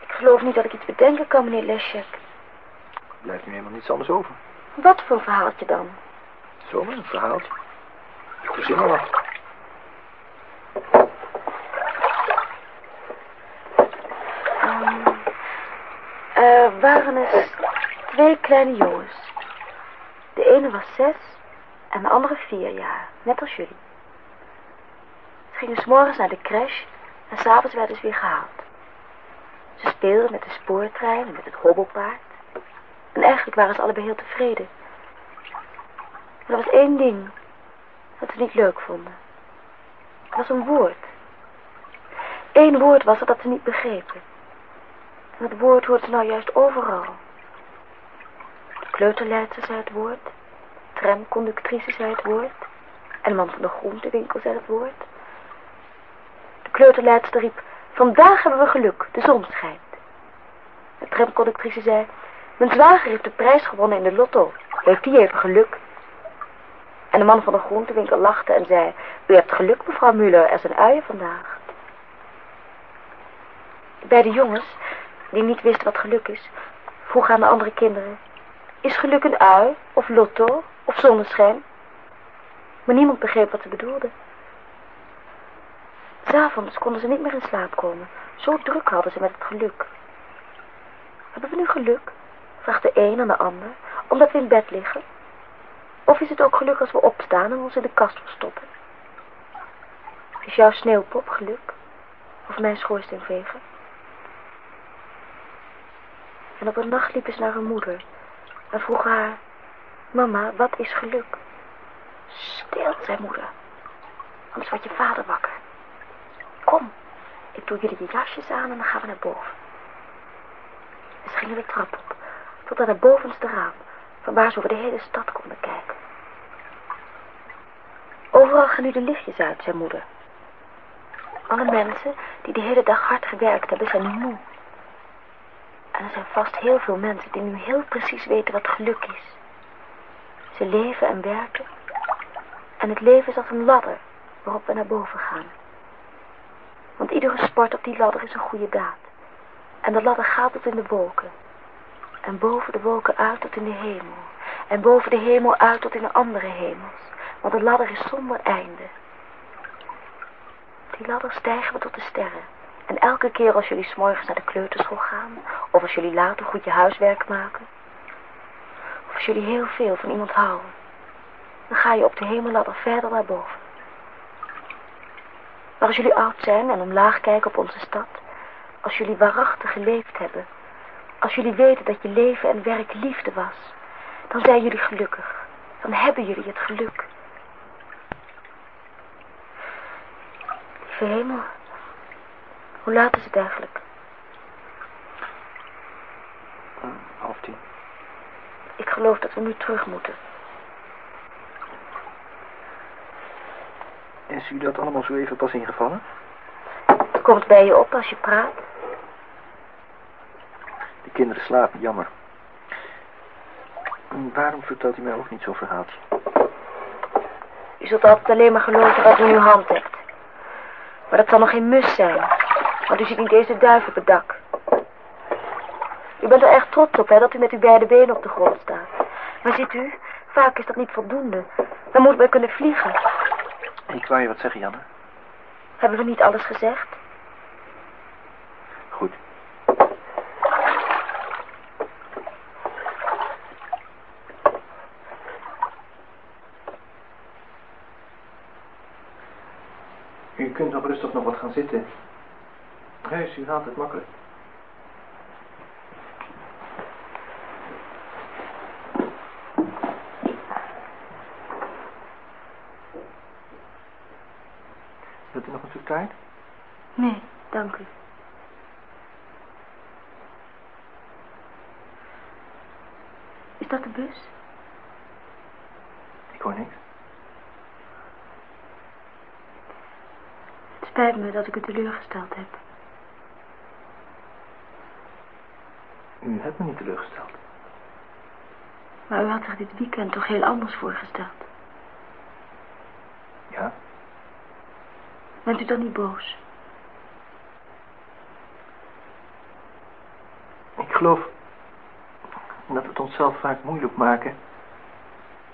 Ik geloof niet dat ik iets bedenken kan, meneer Leschek. Blijft nu helemaal niets anders over. Wat voor verhaaltje dan? Zomaar een verhaaltje. Verzin maar wat. Ehm, er waren eens twee kleine jongens. De ene was zes en de andere vier jaar, net als jullie. Ze gingen s'morgens naar de crash en s'avonds werden ze weer gehaald. Ze speelden met de spoortrein en met het hobbelpaard. En eigenlijk waren ze allebei heel tevreden. Maar er was één ding dat ze niet leuk vonden. Het was een woord. Eén woord was er dat ze niet begrepen. Dat woord ze nou juist overal. De kleuterleidster zei het woord. De tramconductrice zei het woord. En de man van de groentewinkel zei het woord. De kleuterleidster riep, vandaag hebben we geluk, de zon schijnt. De tramconductrice zei, mijn zwager heeft de prijs gewonnen in de lotto. Heeft die even geluk? En de man van de groentewinkel lachte en zei, u hebt geluk mevrouw Muller, er zijn uien vandaag. Bij de jongens, die niet wisten wat geluk is, vroegen aan de andere kinderen... Is geluk een ui, of lotto, of zonneschijn? Maar niemand begreep wat ze bedoelden. S'avonds konden ze niet meer in slaap komen. Zo druk hadden ze met het geluk. Hebben we nu geluk? Vraagt de een aan de ander, omdat we in bed liggen. Of is het ook geluk als we opstaan en ons in de kast verstoppen? Is jouw sneeuwpop geluk? Of mijn schoorsteenveger? En op een nacht liepen ze naar haar moeder en vroegen haar... Mama, wat is geluk? Stil, zei moeder. Anders wordt je vader wakker. Kom, ik doe jullie je jasjes aan en dan gaan we naar boven. En ze gingen de trap op, tot aan het bovenste raam, van waar ze over de hele stad konden kijken. Overal gaan nu de lichtjes uit, zei moeder. Alle mensen die de hele dag hard gewerkt hebben, zijn moe. En er zijn vast heel veel mensen die nu heel precies weten wat geluk is. Ze leven en werken. En het leven is als een ladder waarop we naar boven gaan. Want iedere sport op die ladder is een goede daad. En de ladder gaat tot in de wolken. En boven de wolken uit tot in de hemel. En boven de hemel uit tot in de andere hemels. Want de ladder is zonder einde. Die ladder stijgen we tot de sterren. En elke keer als jullie s'morgens naar de kleuterschool gaan, of als jullie later goed je huiswerk maken, of als jullie heel veel van iemand houden, dan ga je op de hemelladder verder naar boven. Maar als jullie oud zijn en omlaag kijken op onze stad, als jullie waarachtig geleefd hebben, als jullie weten dat je leven en werk liefde was, Dan zijn jullie gelukkig. Dan hebben jullie het geluk. Lieve hemel. Hoe laat is het eigenlijk? half tien. Ik geloof dat we nu terug moeten. Is u dat allemaal zo even pas ingevallen? Het komt bij je op als je praat. De kinderen slapen, jammer. En waarom vertelt u mij ook niet zo'n verhaaltje? U zult altijd alleen maar geloven wat u in uw hand hebt. Maar dat zal nog geen mus zijn. Want u ziet niet eens de duif op het dak. U bent er erg trots op, hè, dat u met uw beide benen op de grond staat. Maar ziet u, vaak is dat niet voldoende. Dan moet men kunnen vliegen. Ik wou je wat zeggen, Janne. Hebben we niet alles gezegd? Goed. U kunt nog rustig nog wat gaan zitten. Huis, u haalt het makkelijk. Wilt u nog een stuk taart? Nee, dank u. Is dat de bus? Ik hoor niks. Het spijt me dat ik u teleurgesteld heb. U hebt me niet teleurgesteld. Maar u had zich dit weekend toch heel anders voorgesteld. Ja? Bent u dan niet boos? Ik geloof dat we het onszelf vaak moeilijk maken.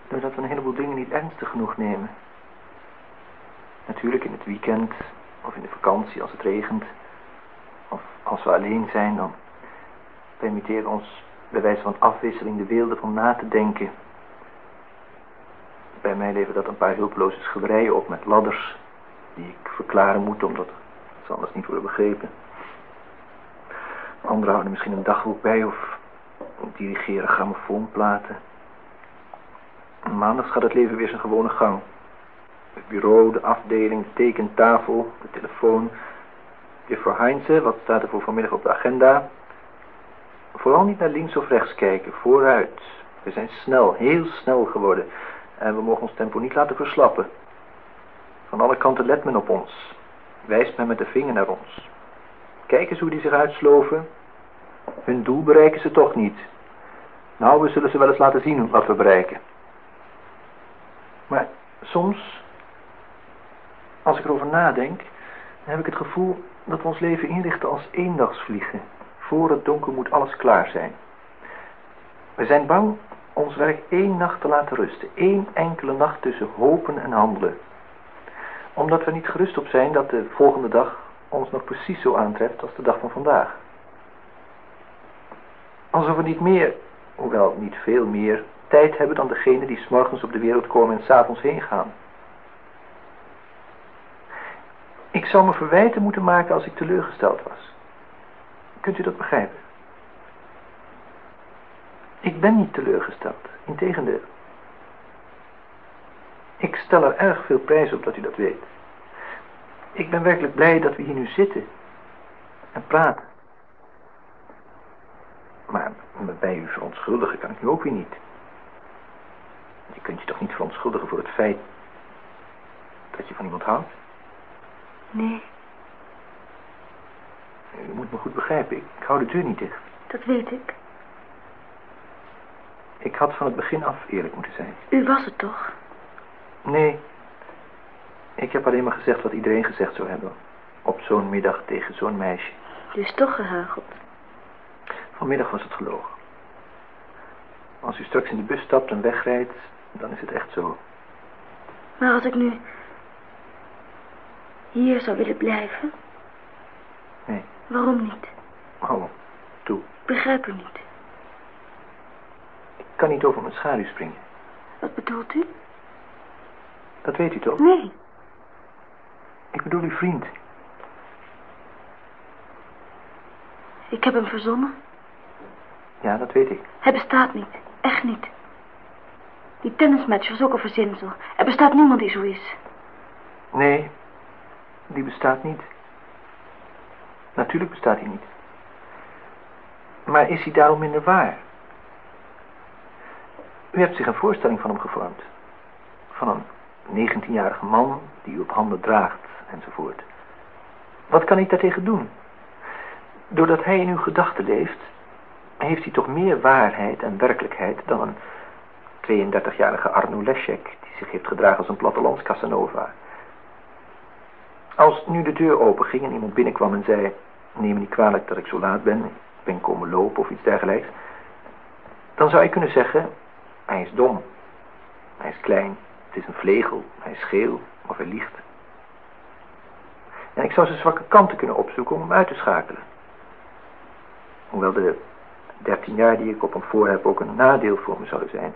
Doordat we een heleboel dingen niet ernstig genoeg nemen. Natuurlijk in het weekend of in de vakantie als het regent. Of als we alleen zijn, dan permitteren we ons bij wijze van afwisseling de weelde van na te denken. Bij mij levert dat een paar hulpeloze schilderijen op met ladders die ik verklaren moet omdat ze anders niet worden begrepen. Anderen houden misschien een dagboek bij of dirigeren grammofoonplaten. Maandags gaat het leven weer zijn gewone gang. Het bureau, de afdeling, de tekentafel, de telefoon. Juffrouw Heinze, wat staat er voor vanmiddag op de agenda? Vooral niet naar links of rechts kijken, vooruit. We zijn snel, heel snel geworden. En we mogen ons tempo niet laten verslappen. Van alle kanten let men op ons. Wijst men met de vinger naar ons. Kijk eens hoe die zich uitsloven. Hun doel bereiken ze toch niet. Nou, we zullen ze wel eens laten zien wat we bereiken. Maar soms, als ik erover nadenk, heb ik het gevoel dat we ons leven inrichten als eendagsvliegen. Voor het donker moet alles klaar zijn. We zijn bang ons werk één nacht te laten rusten. Eén enkele nacht tussen hopen en handelen. Omdat we niet gerust op zijn dat de volgende dag ons nog precies zo aantreft als de dag van vandaag. Alsof we niet meer, hoewel niet veel meer, tijd hebben dan degene die s'morgens op de wereld komen en s'avonds heen gaan. Ik zou me verwijten moeten maken als ik teleurgesteld was. Kunt u dat begrijpen? Ik ben niet teleurgesteld, integendeel. Ik stel er erg veel prijs op dat u dat weet. Ik ben werkelijk blij dat we hier nu zitten en praten. Maar me bij u verontschuldigen kan ik nu ook weer niet. Je kunt je toch niet verontschuldigen voor het feit dat je van iemand houdt? Nee, U moet me goed begrijpen, ik hou de deur niet dicht. dat weet ik. Ik had van het begin af eerlijk moeten zijn. U was het toch? Nee, ik heb alleen maar gezegd wat iedereen gezegd zou hebben. Op zo'n middag tegen zo'n meisje. Is toch gehuicheld. Vanmiddag was het gelogen. Als u straks in de bus stapt en wegrijdt, dan is het echt zo. Maar als ik nu hier zou willen blijven, Nee, waarom niet? oh, toe. Ik begrijp u niet. Ik kan niet over mijn schaduw springen. Wat bedoelt u? Dat weet u toch? Nee, Ik bedoel uw vriend. ik heb hem verzonnen. Ja, dat weet ik. Hij bestaat niet. Echt niet. Die tennismatch was ook een verzinsel. Er bestaat niemand die zo is. Nee, die bestaat niet. Natuurlijk bestaat hij niet. Maar is hij daarom minder waar? U hebt zich een voorstelling van hem gevormd. Van een 19-jarige man die u op handen draagt, enzovoort. Wat kan ik daartegen doen? Doordat hij in uw gedachten leeft, heeft hij toch meer waarheid en werkelijkheid dan een 32-jarige Arno Leszek, die zich heeft gedragen als een plattelands Casanova. Als nu de deur open ging en iemand binnenkwam en zei, neem me niet kwalijk dat ik zo laat ben, ik ben komen lopen of iets dergelijks, dan zou je kunnen zeggen, hij is dom, hij is klein, het is een vlegel, hij is geel of hij liegt. En ik zou zijn zwakke kanten kunnen opzoeken om hem uit te schakelen. Hoewel de dertien jaar die ik op hem voor heb ook een nadeel voor me zouden zijn.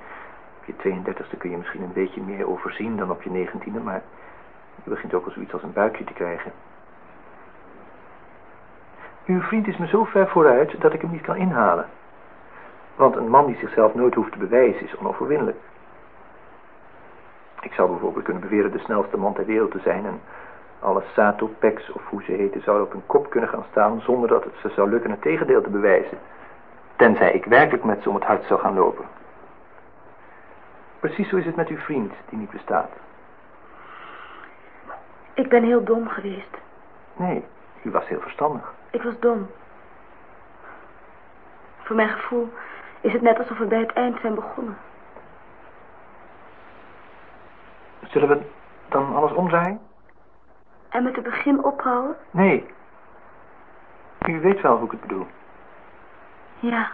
Op je 32e kun je misschien een beetje meer overzien dan op je 19e, maar je begint ook al zoiets als een buikje te krijgen. Uw vriend is me zo ver vooruit dat ik hem niet kan inhalen. Want een man die zichzelf nooit hoeft te bewijzen is onoverwinnelijk. Ik zou bijvoorbeeld kunnen beweren de snelste man ter wereld te zijn en alle Sato Pex of hoe ze heten zouden op hun kop kunnen gaan staan zonder dat het ze zou lukken het tegendeel te bewijzen. Tenzij ik werkelijk met ze om het hart zou gaan lopen. Precies zo is het met uw vriend die niet bestaat. Ik ben heel dom geweest. Nee, u was heel verstandig. Ik was dom. Voor mijn gevoel is het net alsof we bij het eind zijn begonnen. Zullen we dan alles omdraaien? En met het begin ophouden? Nee. U weet wel hoe ik het bedoel. Ja.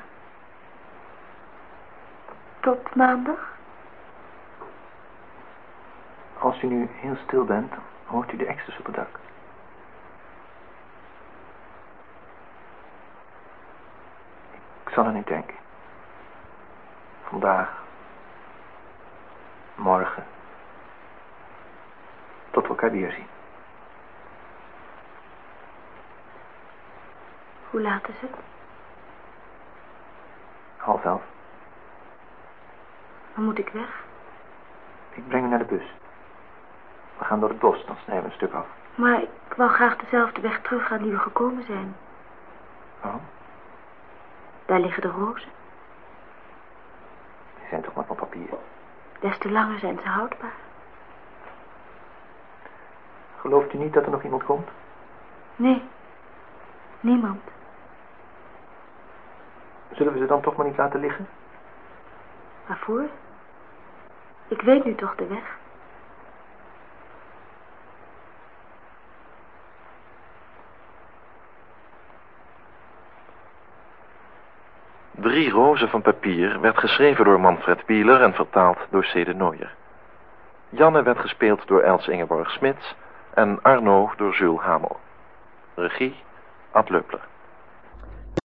Tot maandag? Als u nu heel stil bent, hoort u de extra's op het dak. Ik zal er niet denken. Vandaag. Morgen. Tot we elkaar weer zien. Hoe laat is het? Half elf. Dan moet ik weg. Ik breng u naar de bus. We gaan door het bos, dan snijden we een stuk af. Maar ik wou graag dezelfde weg teruggaan die we gekomen zijn. Waarom? Daar liggen de rozen. Die zijn toch maar van papier. Des te langer zijn ze houdbaar. Gelooft u niet dat er nog iemand komt? Nee, niemand. Zullen we ze dan toch maar niet laten liggen? Waarvoor? Ik weet nu toch de weg. Drie rozen van papier werd geschreven door Manfred Bieler en vertaald door Cede Nooier. Janne werd gespeeld door Els Ingeborg Smits en Arno door Jules Hamel. Regie, Ad Luppler.